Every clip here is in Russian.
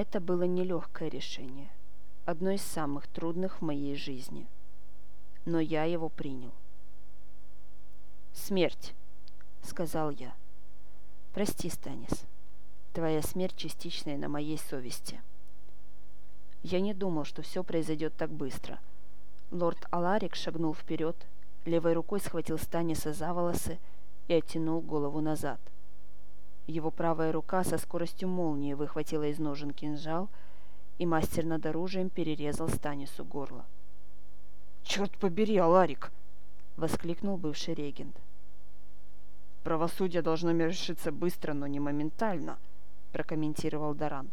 Это было нелегкое решение, одно из самых трудных в моей жизни. Но я его принял. «Смерть», — сказал я. «Прости, Станис, твоя смерть частичная на моей совести». Я не думал, что все произойдет так быстро. Лорд Аларик шагнул вперед, левой рукой схватил Станиса за волосы и оттянул голову назад. Его правая рука со скоростью молнии выхватила из ножен кинжал, и мастер над оружием перерезал Станису горло. «Черт побери, Аларик!» — воскликнул бывший регент. «Правосудие должно решиться быстро, но не моментально», — прокомментировал Даран.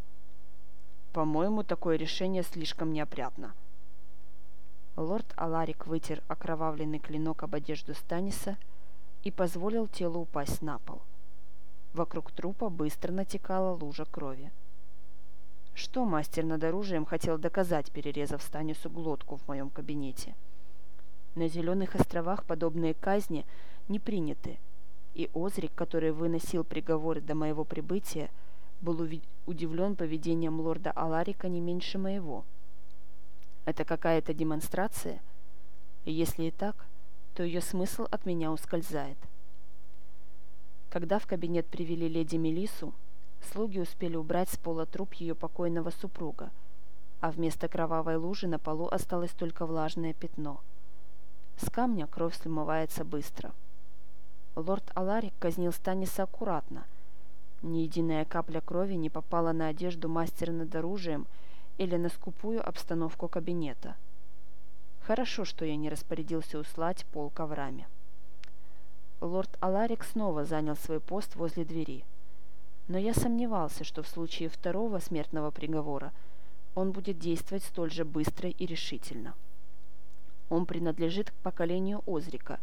«По-моему, такое решение слишком неопрятно». Лорд Аларик вытер окровавленный клинок об одежду Станиса и позволил телу упасть на пол. Вокруг трупа быстро натекала лужа крови. Что мастер над оружием хотел доказать, перерезав Станису глотку в моем кабинете? На Зеленых островах подобные казни не приняты, и Озрик, который выносил приговоры до моего прибытия, был удивлен поведением лорда Аларика не меньше моего – это какая-то демонстрация? Если и так, то ее смысл от меня ускользает. Когда в кабинет привели леди Мелису, слуги успели убрать с пола труп ее покойного супруга, а вместо кровавой лужи на полу осталось только влажное пятно. С камня кровь смывается быстро. Лорд Аларик казнил Станиса аккуратно. Ни единая капля крови не попала на одежду мастера над оружием – или на скупую обстановку кабинета. Хорошо, что я не распорядился услать пол коврами. Лорд Аларик снова занял свой пост возле двери. Но я сомневался, что в случае второго смертного приговора он будет действовать столь же быстро и решительно. Он принадлежит к поколению Озрика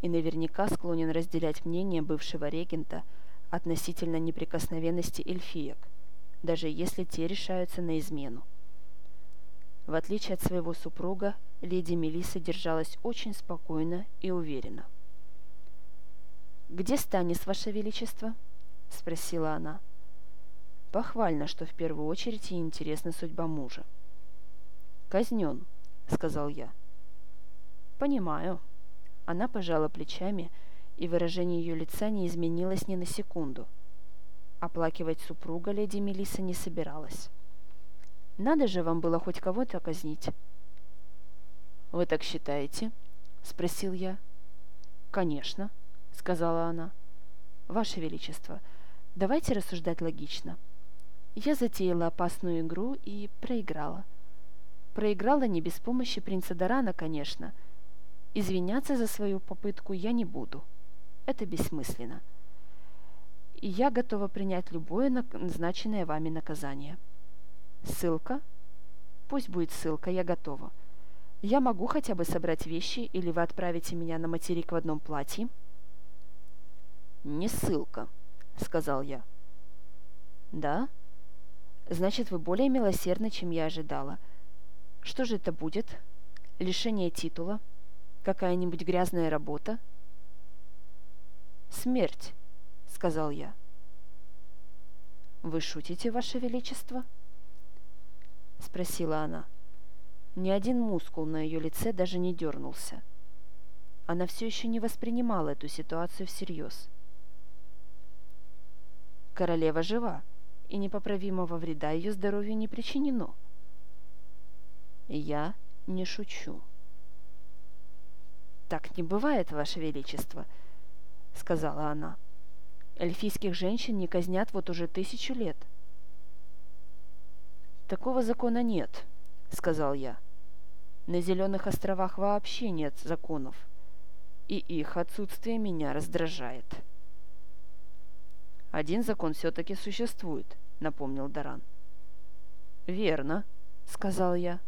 и наверняка склонен разделять мнение бывшего регента относительно неприкосновенности эльфиек даже если те решаются на измену. В отличие от своего супруга, леди Мелисса держалась очень спокойно и уверенно. «Где Станис, Ваше Величество?» – спросила она. Похвально, что в первую очередь ей интересна судьба мужа. «Казнен», – сказал я. «Понимаю». Она пожала плечами, и выражение ее лица не изменилось ни на секунду – Оплакивать супруга леди Мелисса не собиралась. «Надо же вам было хоть кого-то казнить». «Вы так считаете?» – спросил я. «Конечно», – сказала она. «Ваше Величество, давайте рассуждать логично. Я затеяла опасную игру и проиграла. Проиграла не без помощи принца Дарана, конечно. Извиняться за свою попытку я не буду. Это бессмысленно и я готова принять любое назначенное вами наказание. Ссылка? Пусть будет ссылка, я готова. Я могу хотя бы собрать вещи, или вы отправите меня на материк в одном платье? Не ссылка, сказал я. Да? Значит, вы более милосердны, чем я ожидала. Что же это будет? Лишение титула? Какая-нибудь грязная работа? Смерть сказал я. «Вы шутите, Ваше Величество?» Спросила она. Ни один мускул на ее лице даже не дернулся. Она все еще не воспринимала эту ситуацию всерьез. Королева жива, и непоправимого вреда ее здоровью не причинено. Я не шучу. «Так не бывает, Ваше Величество», — сказала она. Эльфийских женщин не казнят вот уже тысячу лет. «Такого закона нет», — сказал я. «На Зеленых островах вообще нет законов, и их отсутствие меня раздражает». «Один закон все-таки существует», — напомнил Даран. «Верно», — сказал я.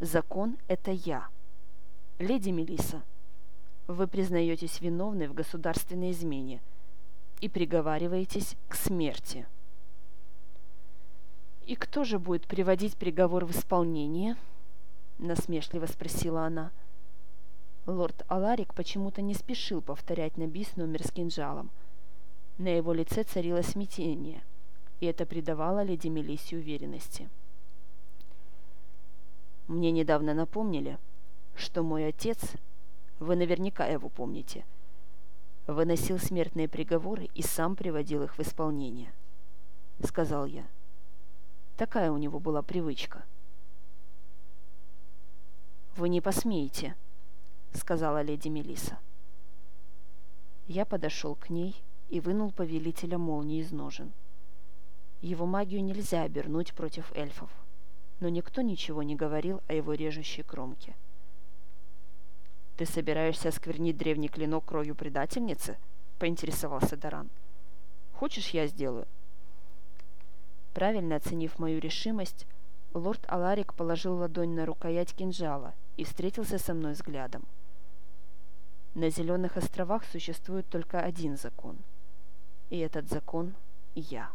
«Закон — это я. Леди Мелиса, вы признаетесь виновной в государственной измене — и приговариваетесь к смерти. «И кто же будет приводить приговор в исполнение?» – насмешливо спросила она. Лорд Аларик почему-то не спешил повторять на бис номер с кинжалом. На его лице царило смятение, и это придавало леди Мелиссе уверенности. Мне недавно напомнили, что мой отец, вы наверняка его помните, выносил смертные приговоры и сам приводил их в исполнение, сказал я. Такая у него была привычка. Вы не посмеете, сказала леди Мелиса. Я подошел к ней и вынул повелителя молнии из ножен. Его магию нельзя обернуть против эльфов но никто ничего не говорил о его режущей кромке. «Ты собираешься осквернить древний клинок кровью предательницы?» — поинтересовался Даран. «Хочешь, я сделаю?» Правильно оценив мою решимость, лорд Аларик положил ладонь на рукоять кинжала и встретился со мной взглядом. На Зеленых островах существует только один закон. И этот закон — я.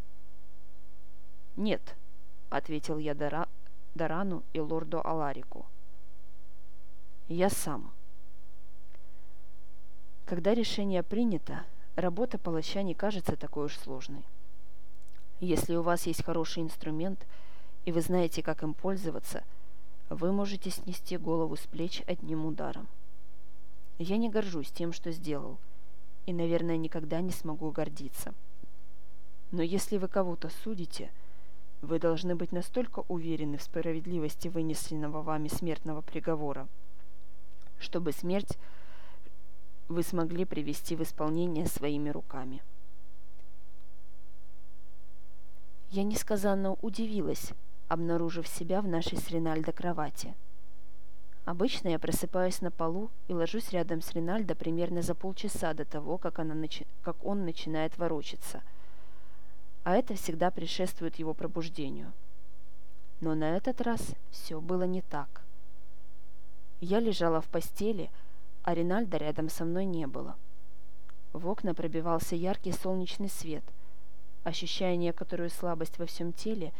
«Нет», — ответил я Дара Дарану и лорду Аларику. Я сам. Когда решение принято, работа палача не кажется такой уж сложной. Если у вас есть хороший инструмент, и вы знаете, как им пользоваться, вы можете снести голову с плеч одним ударом. Я не горжусь тем, что сделал, и, наверное, никогда не смогу гордиться. Но если вы кого-то судите – вы должны быть настолько уверены в справедливости вынесенного вами смертного приговора, чтобы смерть вы смогли привести в исполнение своими руками. Я несказанно удивилась, обнаружив себя в нашей с Ринальдо кровати. Обычно я просыпаюсь на полу и ложусь рядом с Ринальдо примерно за полчаса до того, как, она начи... как он начинает ворочаться – а это всегда предшествует его пробуждению. Но на этот раз все было не так. Я лежала в постели, а Ринальда рядом со мной не было. В окна пробивался яркий солнечный свет. Ощущая некоторую слабость во всем теле,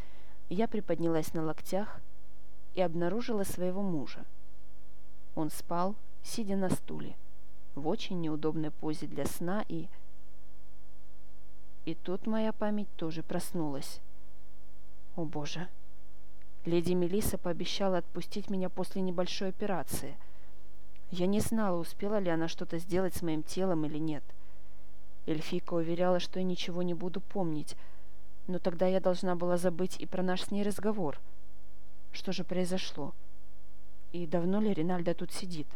я приподнялась на локтях и обнаружила своего мужа. Он спал, сидя на стуле, в очень неудобной позе для сна и и тут моя память тоже проснулась. О боже. Леди Мелиса пообещала отпустить меня после небольшой операции. Я не знала, успела ли она что-то сделать с моим телом или нет. Эльфийка уверяла, что я ничего не буду помнить, но тогда я должна была забыть и про наш с ней разговор. Что же произошло? И давно ли Ринальдо тут сидит?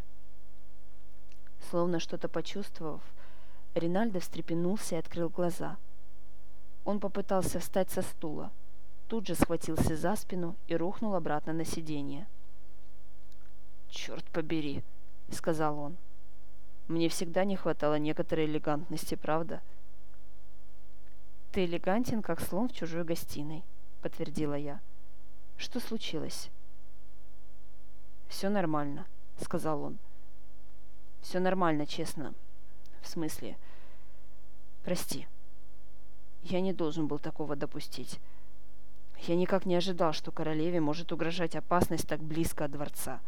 Словно что-то почувствовав, Ринальдо встрепенулся и открыл глаза — он попытался встать со стула, тут же схватился за спину и рухнул обратно на сиденье. «Черт побери!» — сказал он. «Мне всегда не хватало некоторой элегантности, правда?» «Ты элегантен, как слон в чужой гостиной», — подтвердила я. «Что случилось?» «Все нормально», — сказал он. «Все нормально, честно. В смысле...» «Прости». Я не должен был такого допустить. Я никак не ожидал, что королеве может угрожать опасность так близко от дворца.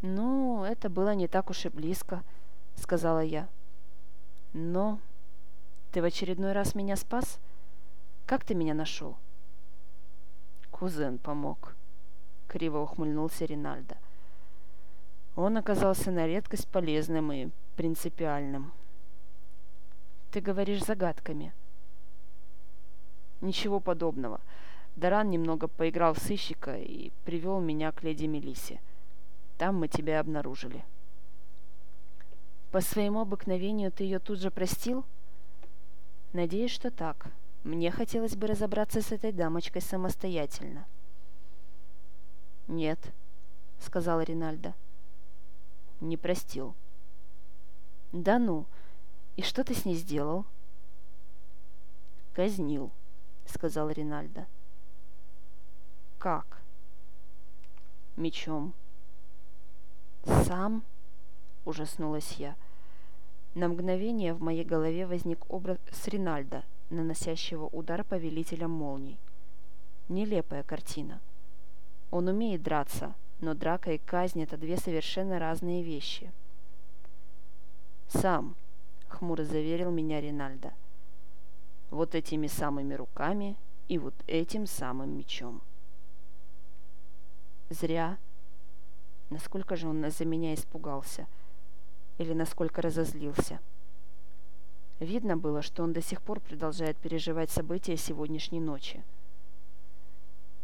«Ну, это было не так уж и близко», — сказала я. «Но ты в очередной раз меня спас? Как ты меня нашел?» «Кузен помог», — криво ухмыльнулся Ринальдо. Он оказался на редкость полезным и принципиальным. «Ты говоришь загадками», — Ничего подобного. Даран немного поиграл в сыщика и привел меня к леди Мелисе. Там мы тебя обнаружили. По своему обыкновению ты ее тут же простил? Надеюсь, что так. Мне хотелось бы разобраться с этой дамочкой самостоятельно. Нет, сказал Ринальдо. Не простил. Да ну, и что ты с ней сделал? Казнил. — сказал Ринальдо. «Как?» «Мечом». «Сам?» — ужаснулась я. На мгновение в моей голове возник образ Ринальдо, наносящего удар повелителям молний. Нелепая картина. Он умеет драться, но драка и казнь — это две совершенно разные вещи. «Сам», — хмуро заверил меня Ринальдо. Вот этими самыми руками и вот этим самым мечом. Зря. Насколько же он за меня испугался. Или насколько разозлился. Видно было, что он до сих пор продолжает переживать события сегодняшней ночи.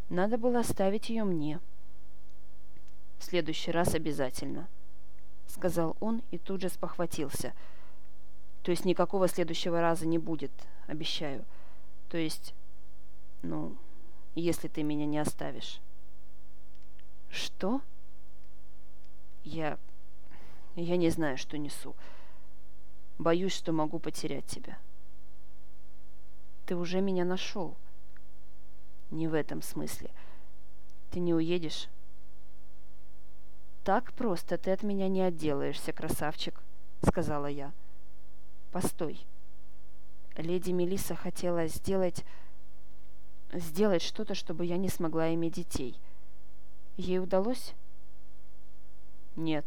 Надо было оставить ее мне. В следующий раз обязательно, сказал он и тут же спохватился. То есть никакого следующего раза не будет, обещаю. То есть, ну, если ты меня не оставишь. Что? Я... Я не знаю, что несу. Боюсь, что могу потерять тебя. Ты уже меня нашел. Не в этом смысле. Ты не уедешь? Так просто ты от меня не отделаешься, красавчик, сказала я. Постой. Леди Мелисса хотела сделать... сделать что-то, чтобы я не смогла иметь детей. Ей удалось? Нет.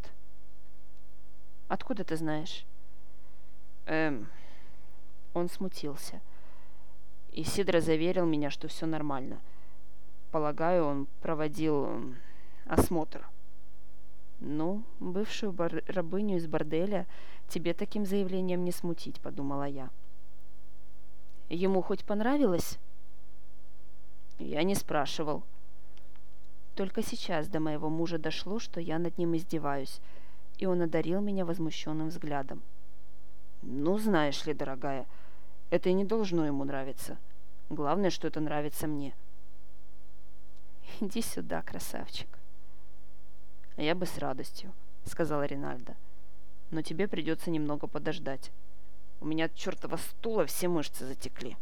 Откуда ты знаешь? Эм... Он смутился. Исидро заверил меня, что все нормально. Полагаю, он проводил осмотр. «Ну, бывшую бар- рабыню из борделя тебе таким заявлением не смутить», — подумала я. «Ему хоть понравилось?» «Я не спрашивал». Только сейчас до моего мужа дошло, что я над ним издеваюсь, и он одарил меня возмущенным взглядом. «Ну, знаешь ли, дорогая, это и не должно ему нравиться. Главное, что это нравится мне». «Иди сюда, красавчик». «Я бы с радостью», — сказала Ринальда. «Но тебе придется немного подождать. У меня от чертова стула все мышцы затекли».